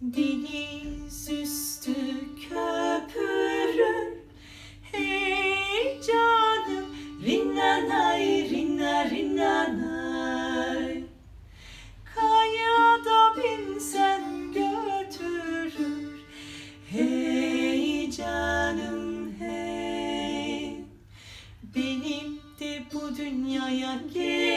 Deniz üstü köpürür Hey canım Rinnanay rinna rinnanay. Kayada binsen götürür. Hey hey. Benim de bu dünyaya gelişim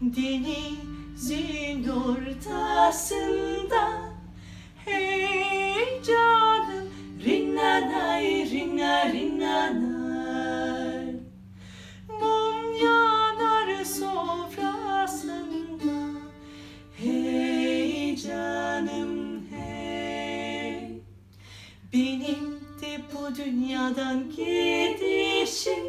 Denizin ortasında Hey canım rinnanay rinna rinnanay Mum yanar sofrasında Hey canım hey. Benim de bu dünyadan gidişim